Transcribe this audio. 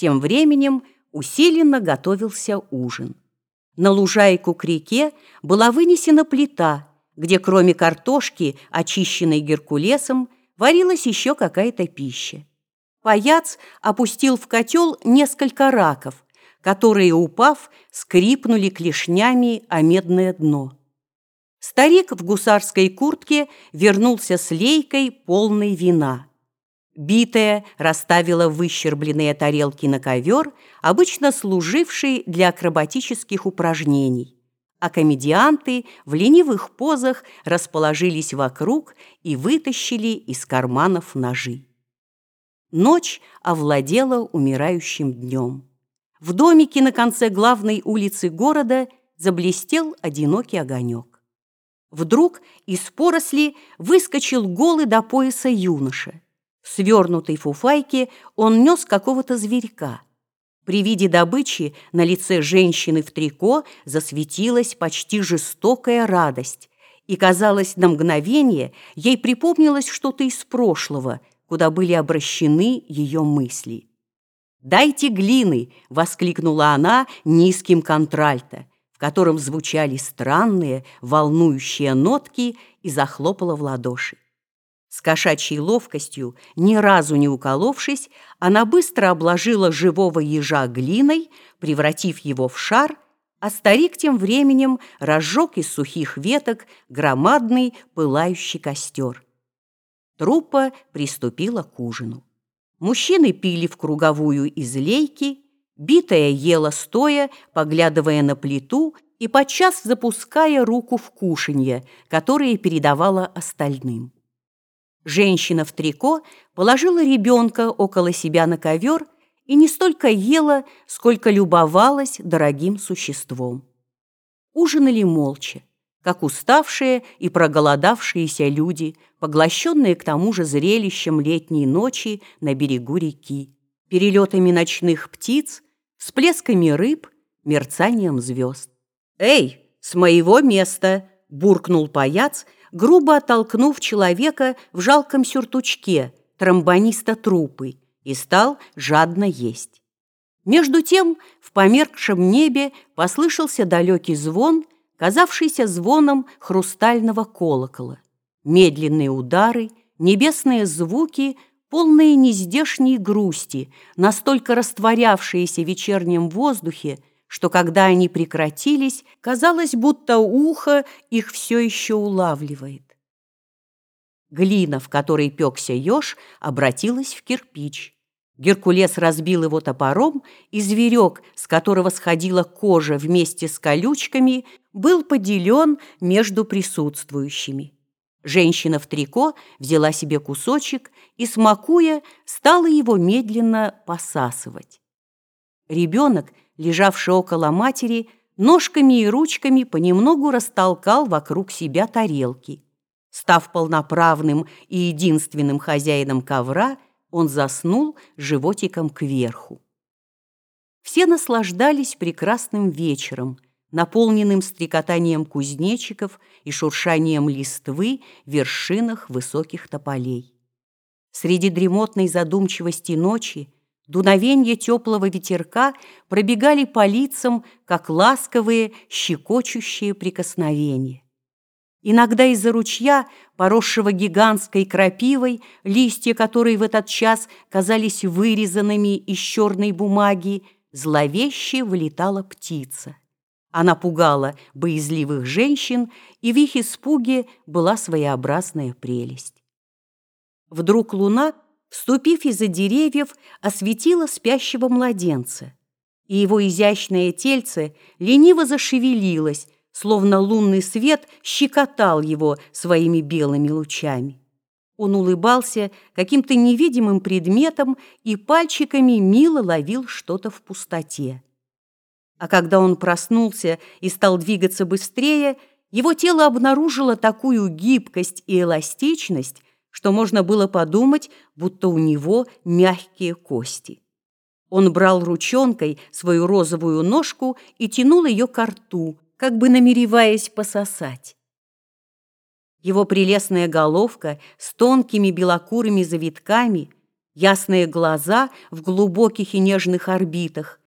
Тем временем усиленно готовился ужин. На лужайку к реке была вынесена плита, где кроме картошки, очищенной Геркулесом, варилась еще какая-то пища. Паяц опустил в котел несколько раков, которые, упав, скрипнули клешнями о медное дно. Старик в гусарской куртке вернулся с лейкой, полной вина. Битая расставила выщербленные тарелки на ковер, обычно служивший для акробатических упражнений, а комедианты в ленивых позах расположились вокруг и вытащили из карманов ножи. Ночь овладела умирающим днем. В домике на конце главной улицы города заблестел одинокий огонек. Вдруг из поросли выскочил голый до пояса юноша. В свернутой фуфайке он нес какого-то зверька. При виде добычи на лице женщины в трико засветилась почти жестокая радость, и, казалось, на мгновение ей припомнилось что-то из прошлого, куда были обращены ее мысли. «Дайте глины!» — воскликнула она низким контральто, в котором звучали странные, волнующие нотки, и захлопала в ладоши. С кошачьей ловкостью, ни разу не уколовшись, она быстро обложила живого ежа глиной, превратив его в шар, а старик тем временем разжег из сухих веток громадный пылающий костер. Труппа приступила к ужину. Мужчины пили в круговую из лейки, битая ела стоя, поглядывая на плиту и подчас запуская руку в кушанье, которое передавала остальным. Женщина в трико положила ребенка около себя на ковер и не столько ела, сколько любовалась дорогим существом. Ужинали молча как уставшие и проголодавшиеся люди, поглощенные к тому же зрелищем летней ночи на берегу реки, перелетами ночных птиц, всплесками рыб, мерцанием звезд. «Эй, с моего места!» – буркнул паяц, грубо оттолкнув человека в жалком сюртучке, тромбониста трупы, и стал жадно есть. Между тем в померкшем небе послышался далекий звон – казавшийся звоном хрустального колокола. Медленные удары, небесные звуки, полные нездешней грусти, настолько растворявшиеся в вечернем воздухе, что когда они прекратились, казалось, будто ухо их все еще улавливает. Глина, в которой пекся еж, обратилась в кирпич. Геркулес разбил его топором, и зверек, с которого сходила кожа вместе с колючками, был поделен между присутствующими. Женщина в трико взяла себе кусочек и, смакуя, стала его медленно посасывать. Ребенок, лежавший около матери, ножками и ручками понемногу растолкал вокруг себя тарелки. Став полноправным и единственным хозяином ковра – он заснул животиком кверху. Все наслаждались прекрасным вечером, наполненным стрекотанием кузнечиков и шуршанием листвы в вершинах высоких тополей. Среди дремотной задумчивости ночи дуновенья теплого ветерка пробегали по лицам, как ласковые, щекочущие прикосновения. Иногда из-за ручья, поросшего гигантской крапивой, листья которой в этот час казались вырезанными из черной бумаги, зловеще вылетала птица. Она пугала боязливых женщин, и в их испуге была своеобразная прелесть. Вдруг луна, вступив из-за деревьев, осветила спящего младенца, и его изящное тельце лениво зашевелилось, словно лунный свет щекотал его своими белыми лучами. Он улыбался каким-то невидимым предметом и пальчиками мило ловил что-то в пустоте. А когда он проснулся и стал двигаться быстрее, его тело обнаружило такую гибкость и эластичность, что можно было подумать, будто у него мягкие кости. Он брал ручонкой свою розовую ножку и тянул ее к рту, как бы намереваясь пососать. Его прелестная головка с тонкими белокурыми завитками, ясные глаза в глубоких и нежных орбитах,